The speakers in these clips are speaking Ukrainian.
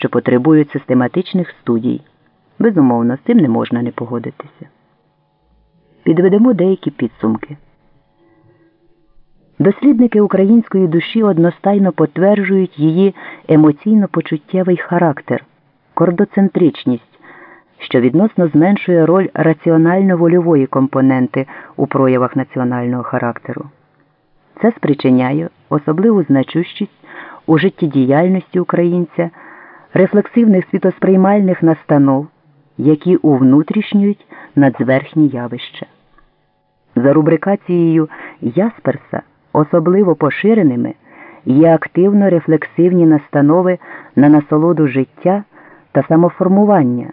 що потребують систематичних студій. Безумовно, з цим не можна не погодитися. Підведемо деякі підсумки. Дослідники української душі одностайно потверджують її емоційно-почуттєвий характер, кордоцентричність, що відносно зменшує роль раціонально-вольової компоненти у проявах національного характеру. Це спричиняє особливу значущість у життєдіяльності українця, рефлексивних світосприймальних настанов, які увнутрішнюють надзверхні явища. За рубрикацією Ясперса особливо поширеними є активно рефлексивні настанови на насолоду життя та самоформування,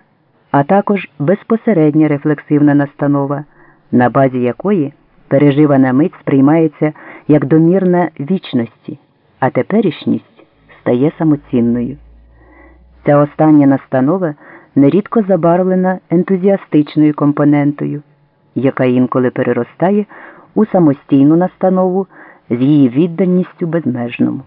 а також безпосередня рефлексивна настанова, на базі якої переживана мить сприймається як домірна вічності, а теперішність стає самоцінною. Ця остання настанова нерідко забарвлена ентузіастичною компонентою, яка інколи переростає у самостійну настанову з її відданістю безмежному.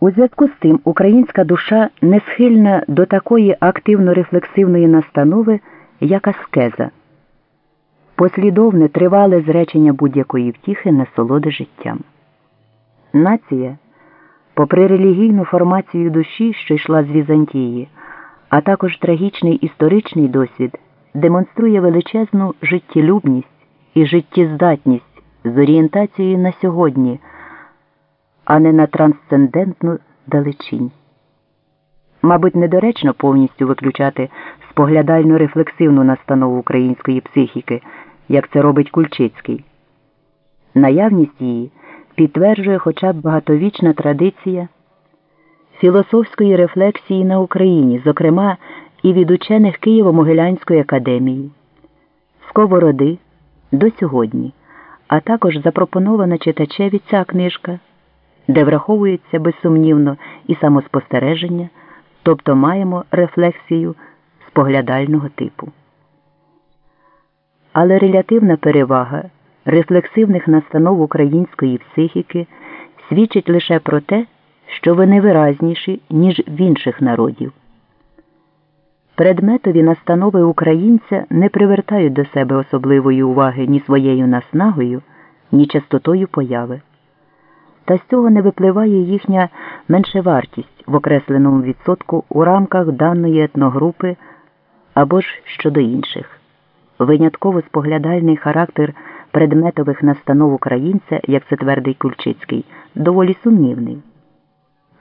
У зв'язку з тим українська душа не схильна до такої активно-рефлексивної настанови, як аскеза, послідовне тривале зречення будь-якої втіхи насолоди життям. Нація, попри релігійну формацію душі, що йшла з Візантії, а також трагічний історичний досвід, демонструє величезну життєлюбність і життєздатність з орієнтацією на сьогодні, а не на трансцендентну далечінь. Мабуть, недоречно повністю виключати споглядально рефлексивну настанову української психіки, як це робить Кульчицький. Наявність її підтверджує хоча б багатовічна традиція філософської рефлексії на Україні, зокрема і від учених Києво-Могилянської академії, Сковороди до сьогодні а також запропонована читачеві ця книжка, де враховується безсумнівно і самоспостереження, тобто маємо рефлексію споглядального типу. Але релятивна перевага рефлексивних настанов української психіки свідчить лише про те, що вони виразніші, ніж в інших народів. Предметові настанови українця не привертають до себе особливої уваги ні своєю наснагою, ні частотою появи. Та з цього не випливає їхня меншевартість в окресленому відсотку у рамках даної етногрупи або ж щодо інших. Винятково споглядальний характер предметових настанов українця, як це твердий Кульчицький, доволі сумнівний.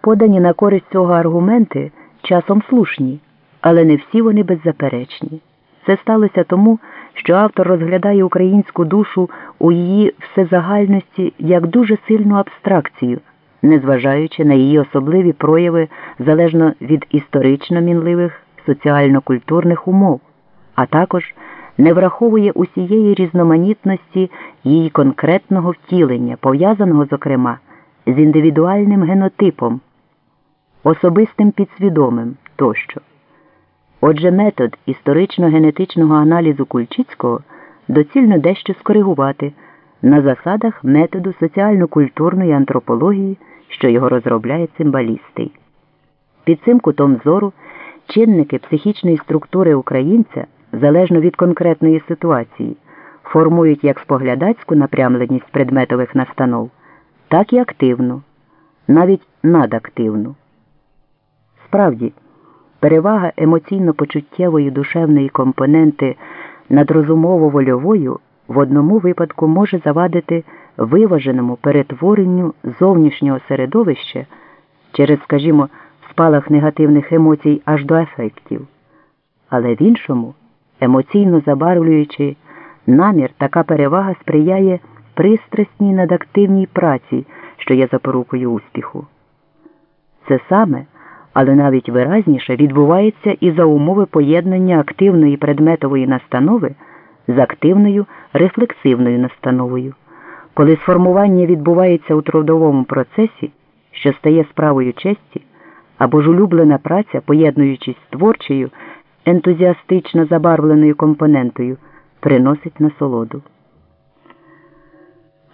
Подані на користь цього аргументи часом слушні але не всі вони беззаперечні. Це сталося тому, що автор розглядає українську душу у її всезагальності як дуже сильну абстракцію, незважаючи на її особливі прояви залежно від історично мінливих соціально-культурних умов, а також не враховує усієї різноманітності її конкретного втілення, пов'язаного, зокрема, з індивідуальним генотипом, особистим підсвідомим тощо. Отже, метод історично-генетичного аналізу Кульчицького доцільно дещо скоригувати на засадах методу соціально-культурної антропології, що його розробляє цимбалістий. Під цим кутом зору чинники психічної структури українця, залежно від конкретної ситуації, формують як споглядацьку напрямленість предметових настанов, так і активну, навіть надактивну. Справді, Перевага емоційно-почуттєвої душевної компоненти над розумово-вольовою в одному випадку може завадити виваженому перетворенню зовнішнього середовища через, скажімо, спалах негативних емоцій аж до ефектів, але в іншому, емоційно забарвлюючи намір, така перевага сприяє пристрасній надактивній праці, що є запорукою успіху. Це саме але навіть виразніше відбувається і за умови поєднання активної предметової настанови з активною рефлексивною настановою, коли сформування відбувається у трудовому процесі, що стає справою честі, або ж улюблена праця, поєднуючись з творчою, ентузіастично забарвленою компонентою, приносить насолоду.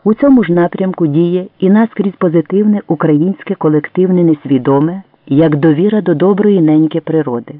У цьому ж напрямку діє і наскрізь позитивне українське колективне несвідоме як довіра до доброї неньки природи.